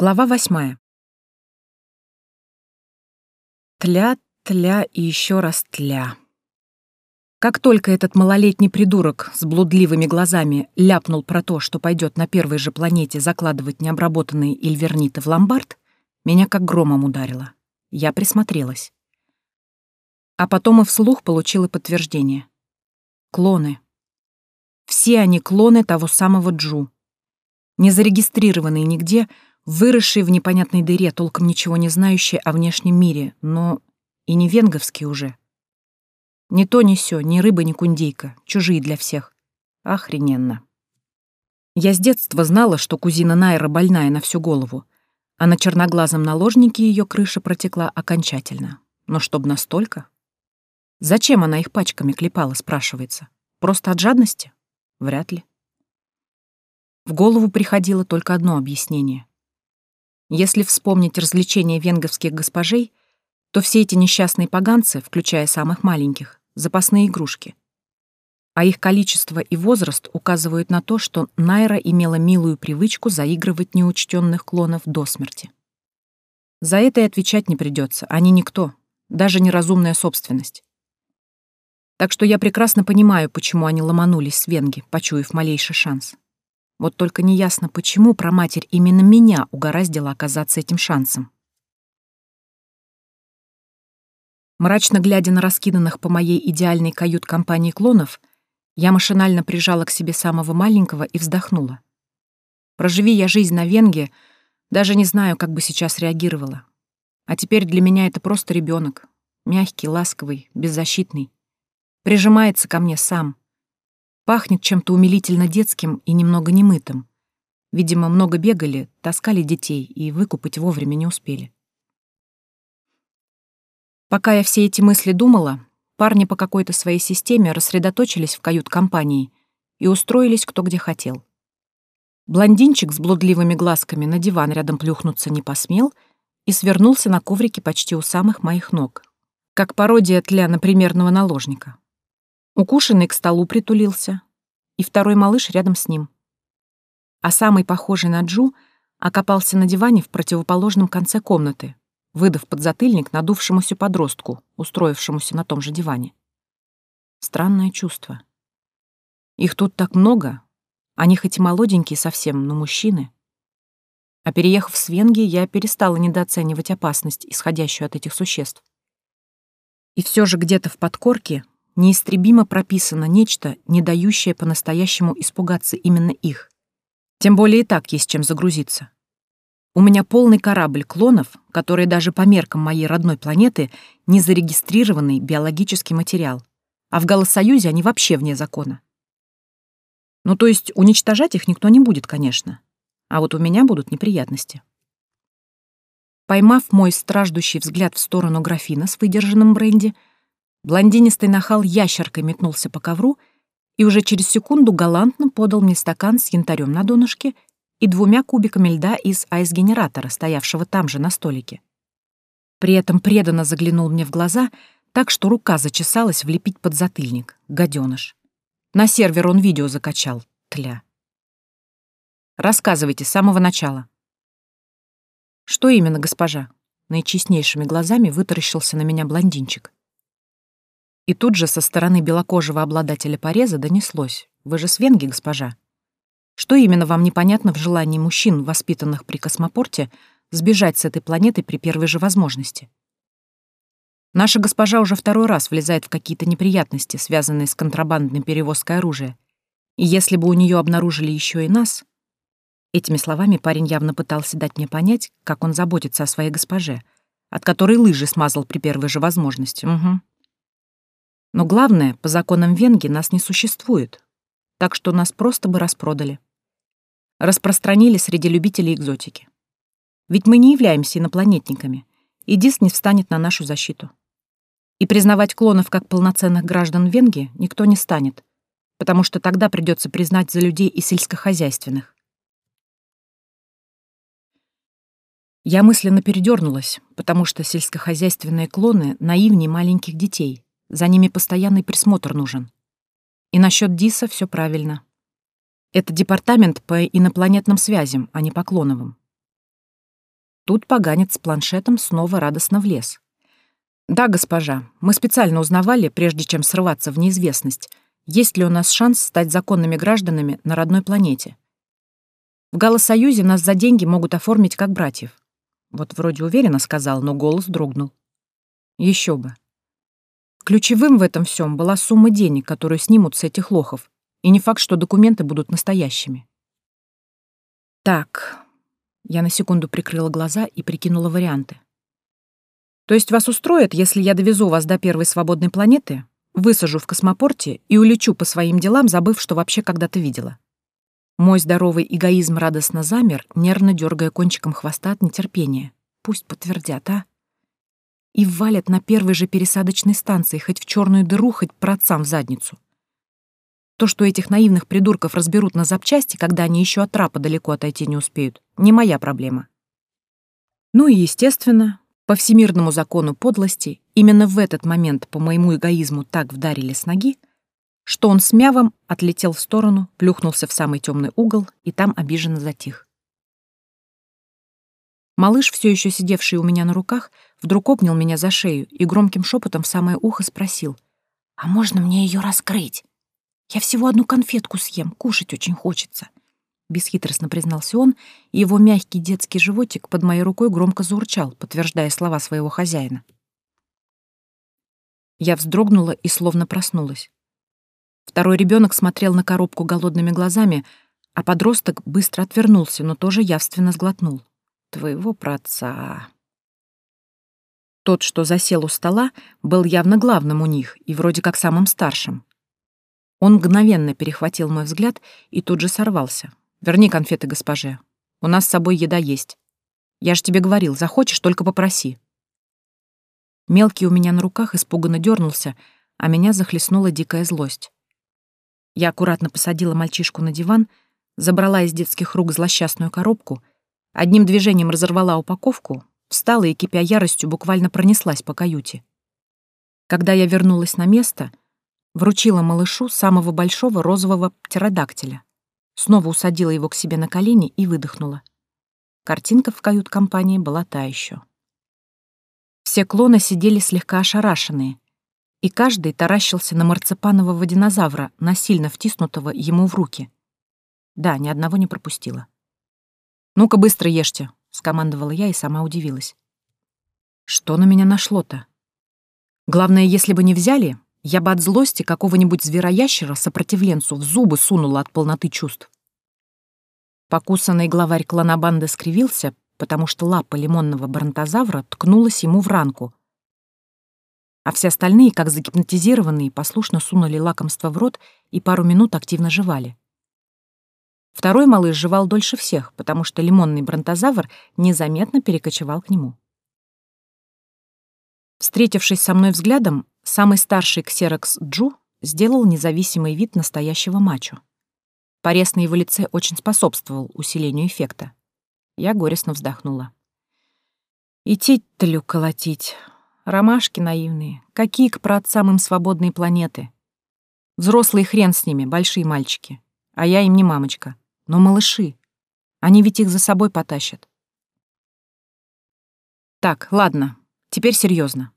Глава восьмая. Тля, тля и еще раз тля. Как только этот малолетний придурок с блудливыми глазами ляпнул про то, что пойдет на первой же планете закладывать необработанные ильверниты в ломбард, меня как громом ударило. Я присмотрелась. А потом и вслух получила подтверждение. Клоны. Все они клоны того самого Джу. Не зарегистрированные нигде — выросший в непонятной дыре, толком ничего не знающий о внешнем мире, но и не венговский уже. Ни то, ни сё, ни рыба, ни кундейка, чужие для всех. Охрененно. Я с детства знала, что кузина Найра больная на всю голову, а на черноглазом наложнике ее крыша протекла окончательно. Но чтоб настолько? Зачем она их пачками клепала, спрашивается? Просто от жадности? Вряд ли. В голову приходило только одно объяснение. Если вспомнить развлечения венговских госпожей, то все эти несчастные поганцы, включая самых маленьких, запасные игрушки. А их количество и возраст указывают на то, что Найра имела милую привычку заигрывать неучтенных клонов до смерти. За это и отвечать не придется, они никто, даже неразумная собственность. Так что я прекрасно понимаю, почему они ломанулись с Венги, почуяв малейший шанс. Вот только неясно, почему про матерь именно меня угораздило оказаться этим шансом. Мрачно глядя на раскиданных по моей идеальной кают-компании клонов, я машинально прижала к себе самого маленького и вздохнула. Проживи я жизнь на Венге, даже не знаю, как бы сейчас реагировала. А теперь для меня это просто ребенок, мягкий, ласковый, беззащитный. Прижимается ко мне сам, Пахнет чем-то умилительно детским и немного немытым. Видимо, много бегали, таскали детей и выкупать вовремя не успели. Пока я все эти мысли думала, парни по какой-то своей системе рассредоточились в кают-компании и устроились кто где хотел. Блондинчик с блудливыми глазками на диван рядом плюхнуться не посмел и свернулся на коврике почти у самых моих ног, как пародия тля на примерного наложника. Укушенный к столу притулился, и второй малыш рядом с ним. А самый похожий на Джу окопался на диване в противоположном конце комнаты, выдав подзатыльник надувшемуся подростку, устроившемуся на том же диване. Странное чувство. Их тут так много, они хоть и молоденькие совсем, но мужчины. А переехав с Венги, я перестала недооценивать опасность, исходящую от этих существ. И все же где-то в подкорке неистребимо прописано нечто, не дающее по-настоящему испугаться именно их. Тем более и так есть чем загрузиться. У меня полный корабль клонов, которые даже по меркам моей родной планеты не зарегистрированный биологический материал, а в Голосоюзе они вообще вне закона. Ну, то есть уничтожать их никто не будет, конечно. А вот у меня будут неприятности. Поймав мой страждущий взгляд в сторону графина с выдержанным бренди, Блондинистый нахал ящеркой метнулся по ковру и уже через секунду галантно подал мне стакан с янтарем на донышке и двумя кубиками льда из айс-генератора, стоявшего там же на столике. При этом преданно заглянул мне в глаза, так что рука зачесалась влепить под затыльник, гаденыш. На сервер он видео закачал, тля. Рассказывайте с самого начала. Что именно, госпожа? Наичестнейшими глазами вытаращился на меня блондинчик. И тут же со стороны белокожего обладателя пореза донеслось. «Вы же с Венги, госпожа?» Что именно вам непонятно в желании мужчин, воспитанных при космопорте, сбежать с этой планеты при первой же возможности? Наша госпожа уже второй раз влезает в какие-то неприятности, связанные с контрабандной перевозкой оружия. И если бы у нее обнаружили еще и нас... Этими словами парень явно пытался дать мне понять, как он заботится о своей госпоже, от которой лыжи смазал при первой же возможности. Угу. Но главное, по законам Венги нас не существует, так что нас просто бы распродали. Распространили среди любителей экзотики. Ведь мы не являемся инопланетниками, и ДИС не встанет на нашу защиту. И признавать клонов как полноценных граждан Венги никто не станет, потому что тогда придется признать за людей и сельскохозяйственных. Я мысленно передернулась, потому что сельскохозяйственные клоны наивнее маленьких детей, за ними постоянный присмотр нужен. И насчет Диса все правильно. Это департамент по инопланетным связям, а не по клоновым. Тут поганец с планшетом снова радостно влез. «Да, госпожа, мы специально узнавали, прежде чем срываться в неизвестность, есть ли у нас шанс стать законными гражданами на родной планете. В Галосоюзе нас за деньги могут оформить как братьев. Вот вроде уверенно сказал, но голос дрогнул. Еще бы. Ключевым в этом всем была сумма денег, которую снимут с этих лохов, и не факт, что документы будут настоящими. Так, я на секунду прикрыла глаза и прикинула варианты. То есть вас устроит, если я довезу вас до первой свободной планеты, высажу в космопорте и улечу по своим делам, забыв, что вообще когда-то видела? Мой здоровый эгоизм радостно замер, нервно дергая кончиком хвоста от нетерпения. Пусть подтвердят, а? И валят на первой же пересадочной станции, хоть в черную дыру, хоть праотцам в задницу. То, что этих наивных придурков разберут на запчасти, когда они еще от трапа далеко отойти не успеют, не моя проблема. Ну и, естественно, по всемирному закону подлости, именно в этот момент по моему эгоизму так вдарили с ноги, что он с мявом отлетел в сторону, плюхнулся в самый темный угол и там обиженно затих. Малыш, все еще сидевший у меня на руках, вдруг обнял меня за шею и громким шепотом в самое ухо спросил, «А можно мне ее раскрыть? Я всего одну конфетку съем, кушать очень хочется». Бесхитростно признался он, и его мягкий детский животик под моей рукой громко заурчал, подтверждая слова своего хозяина. Я вздрогнула и словно проснулась. Второй ребенок смотрел на коробку голодными глазами, а подросток быстро отвернулся, но тоже явственно сглотнул. «Твоего праца...» Тот, что засел у стола, был явно главным у них и вроде как самым старшим. Он мгновенно перехватил мой взгляд и тут же сорвался. «Верни конфеты госпоже. У нас с собой еда есть. Я же тебе говорил, захочешь, только попроси». Мелкий у меня на руках испуганно дернулся, а меня захлестнула дикая злость. Я аккуратно посадила мальчишку на диван, забрала из детских рук злосчастную коробку, одним движением разорвала упаковку, встала и, кипя яростью, буквально пронеслась по каюте. Когда я вернулась на место, вручила малышу самого большого розового птеродактиля, снова усадила его к себе на колени и выдохнула. Картинка в кают-компании была та еще. Все клоны сидели слегка ошарашенные, и каждый таращился на марципанового динозавра, насильно втиснутого ему в руки. Да, ни одного не пропустила. «Ну-ка, быстро ешьте», — скомандовала я и сама удивилась. Что на меня нашло-то? Главное, если бы не взяли, я бы от злости какого-нибудь звероящера сопротивленцу в зубы сунула от полноты чувств. Покусанный главарь кланобанды скривился, потому что лапа лимонного бронтозавра ткнулась ему в ранку, а все остальные, как загипнотизированные, послушно сунули лакомство в рот и пару минут активно жевали. Второй малыш жевал дольше всех, потому что лимонный бронтозавр незаметно перекочевал к нему. Встретившись со мной взглядом, самый старший ксерокс Джу сделал независимый вид настоящего мачо. Порез на его лице очень способствовал усилению эффекта. Я горестно вздохнула. «Идти тлю колотить. Ромашки наивные. Какие к праотцам им свободные планеты? Взрослый хрен с ними, большие мальчики. А я им не мамочка. Но малыши. Они ведь их за собой потащат. Так, ладно. Теперь серьезно.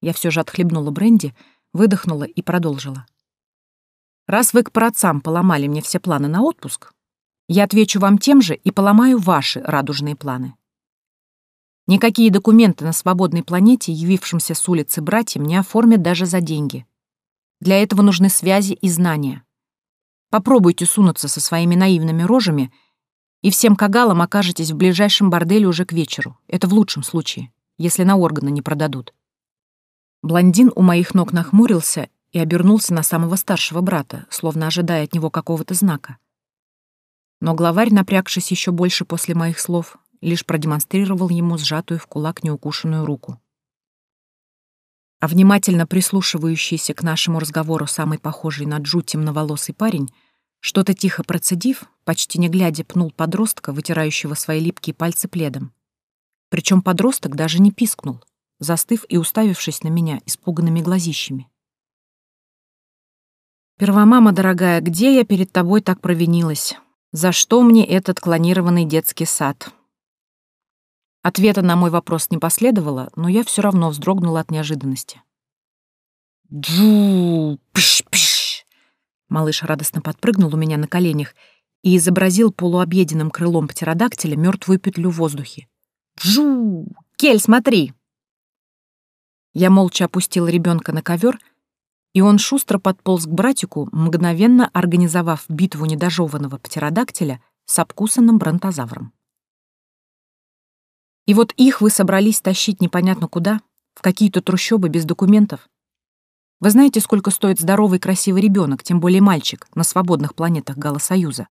Я все же отхлебнула бренди, выдохнула и продолжила. Раз вы к праотцам поломали мне все планы на отпуск, я отвечу вам тем же и поломаю ваши радужные планы. Никакие документы на свободной планете, явившимся с улицы братьям, не оформят даже за деньги. Для этого нужны связи и знания. Попробуйте сунуться со своими наивными рожами, и всем кагалам окажетесь в ближайшем борделе уже к вечеру. Это в лучшем случае, если на органы не продадут. Блондин у моих ног нахмурился и обернулся на самого старшего брата, словно ожидая от него какого-то знака. Но главарь, напрягшись еще больше после моих слов, лишь продемонстрировал ему сжатую в кулак неукушенную руку. А внимательно прислушивающийся к нашему разговору самый похожий на Джу темноволосый парень, что-то тихо процедив, почти не глядя, пнул подростка, вытирающего свои липкие пальцы пледом. Причем подросток даже не пискнул, застыв и уставившись на меня испуганными глазищами. «Первомама, дорогая, где я перед тобой так провинилась? За что мне этот клонированный детский сад?» Ответа на мой вопрос не последовало, но я все равно вздрогнула от неожиданности. «Джу! Пш-пш!» Малыш радостно подпрыгнул у меня на коленях и изобразил полуобъеденным крылом птеродактиля мертвую петлю в воздухе. «Джу! Кель, смотри!» Я молча опустила ребенка на ковер, и он шустро подполз к братику, мгновенно организовав битву недожеванного птеродактиля с обкусанным бронтозавром. И вот их вы собрались тащить непонятно куда, в какие-то трущобы без документов. Вы знаете, сколько стоит здоровый красивый ребенок, тем более мальчик, на свободных планетах Галосоюза?